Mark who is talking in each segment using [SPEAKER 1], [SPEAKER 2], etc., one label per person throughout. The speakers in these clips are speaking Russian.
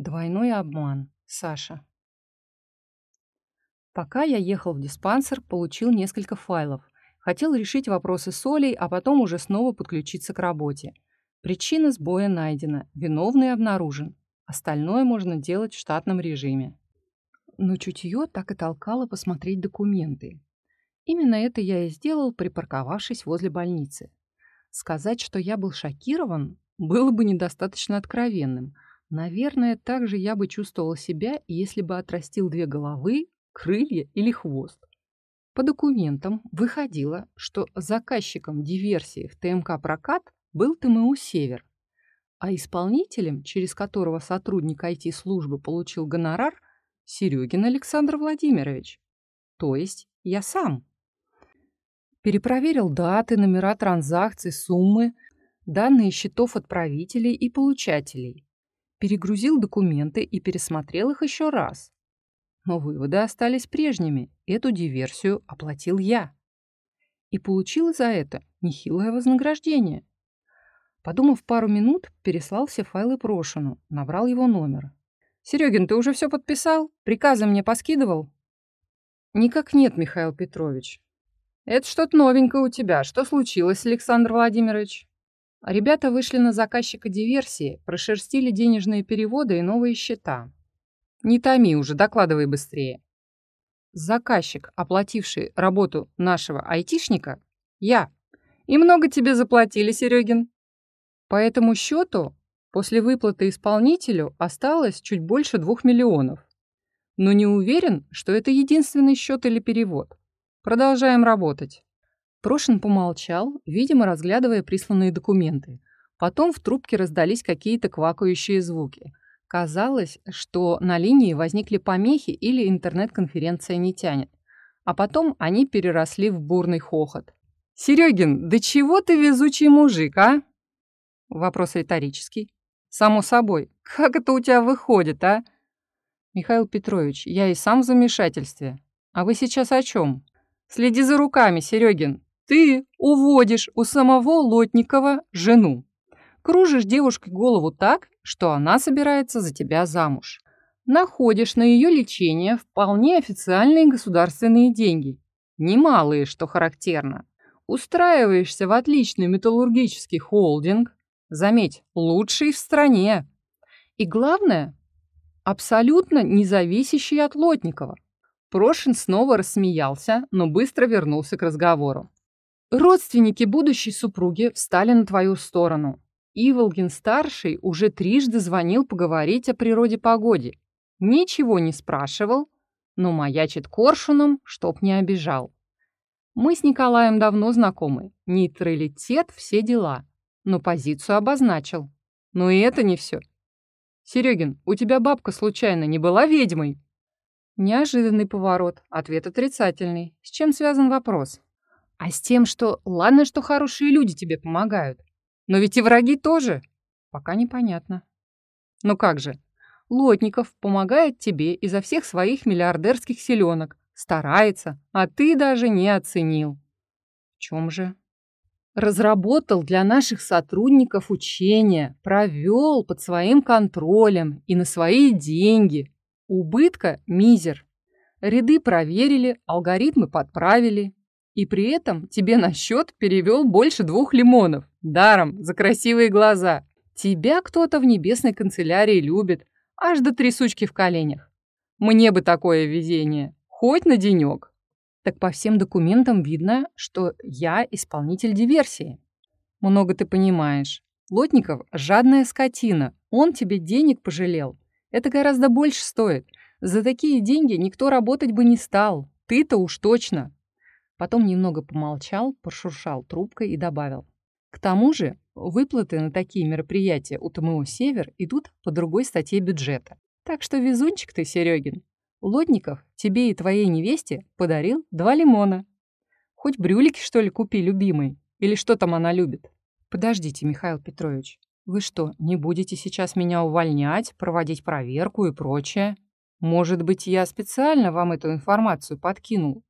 [SPEAKER 1] Двойной обман. Саша. Пока я ехал в диспансер, получил несколько файлов. Хотел решить вопросы с Олей, а потом уже снова подключиться к работе. Причина сбоя найдена, виновный обнаружен. Остальное можно делать в штатном режиме. Но чутье так и толкало посмотреть документы. Именно это я и сделал, припарковавшись возле больницы. Сказать, что я был шокирован, было бы недостаточно откровенным. Наверное, так же я бы чувствовал себя, если бы отрастил две головы, крылья или хвост. По документам выходило, что заказчиком диверсии в ТМК «Прокат» был ТМУ «Север», а исполнителем, через которого сотрудник IT-службы получил гонорар, Серегин Александр Владимирович. То есть я сам. Перепроверил даты, номера транзакций, суммы, данные счетов отправителей и получателей. Перегрузил документы и пересмотрел их еще раз. Но выводы остались прежними. Эту диверсию оплатил я. И получил за это нехилое вознаграждение. Подумав пару минут, переслал все файлы Прошину, набрал его номер. «Серегин, ты уже все подписал? Приказы мне поскидывал?» «Никак нет, Михаил Петрович. «Это что-то новенькое у тебя. Что случилось, Александр Владимирович?» Ребята вышли на заказчика диверсии, прошерстили денежные переводы и новые счета. «Не томи уже, докладывай быстрее». Заказчик, оплативший работу нашего айтишника, я. И много тебе заплатили, Серегин. По этому счету после выплаты исполнителю осталось чуть больше двух миллионов. Но не уверен, что это единственный счет или перевод. Продолжаем работать. Прошин помолчал, видимо, разглядывая присланные документы. Потом в трубке раздались какие-то квакающие звуки. Казалось, что на линии возникли помехи или интернет-конференция не тянет. А потом они переросли в бурный хохот. «Серегин, да чего ты везучий мужик, а?» Вопрос риторический. «Само собой. Как это у тебя выходит, а?» «Михаил Петрович, я и сам в замешательстве. А вы сейчас о чем? Следи за руками, Серегин. Ты уводишь у самого Лотникова жену. Кружишь девушке голову так, что она собирается за тебя замуж. Находишь на ее лечение вполне официальные государственные деньги. Немалые, что характерно. Устраиваешься в отличный металлургический холдинг. Заметь, лучший в стране. И главное, абсолютно независящий от Лотникова. Прошин снова рассмеялся, но быстро вернулся к разговору. Родственники будущей супруги встали на твою сторону. Иволгин-старший уже трижды звонил поговорить о природе-погоде. Ничего не спрашивал, но маячит коршуном, чтоб не обижал. Мы с Николаем давно знакомы. Нейтралитет – все дела. Но позицию обозначил. Но и это не все. Серегин, у тебя бабка случайно не была ведьмой? Неожиданный поворот. Ответ отрицательный. С чем связан вопрос? А с тем, что ладно, что хорошие люди тебе помогают. Но ведь и враги тоже. Пока непонятно. Ну как же? Лотников помогает тебе изо всех своих миллиардерских селенок. Старается, а ты даже не оценил. В чем же? Разработал для наших сотрудников учения, провел под своим контролем и на свои деньги – Убытка – мизер. Ряды проверили, алгоритмы подправили. И при этом тебе на счет перевел больше двух лимонов. Даром, за красивые глаза. Тебя кто-то в небесной канцелярии любит. Аж до трясучки в коленях. Мне бы такое везение. Хоть на денек. Так по всем документам видно, что я исполнитель диверсии. Много ты понимаешь. Лотников – жадная скотина. Он тебе денег пожалел. Это гораздо больше стоит. За такие деньги никто работать бы не стал. Ты-то уж точно. Потом немного помолчал, пошуршал трубкой и добавил. К тому же выплаты на такие мероприятия у ТМО «Север» идут по другой статье бюджета. Так что везунчик ты, Серегин. Лотников тебе и твоей невесте подарил два лимона. Хоть брюлики, что ли, купи, любимый. Или что там она любит? Подождите, Михаил Петрович. Вы что, не будете сейчас меня увольнять, проводить проверку и прочее? Может быть, я специально вам эту информацию подкинул,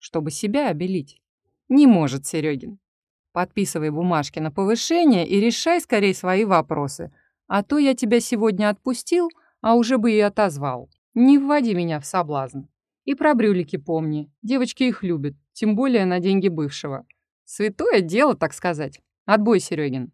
[SPEAKER 1] чтобы себя обелить? Не может, Серегин. Подписывай бумажки на повышение и решай скорее свои вопросы. А то я тебя сегодня отпустил, А уже бы и отозвал. Не вводи меня в соблазн. И про брюлики помни. Девочки их любят, тем более на деньги бывшего. Святое дело, так сказать. Отбой, Серегин.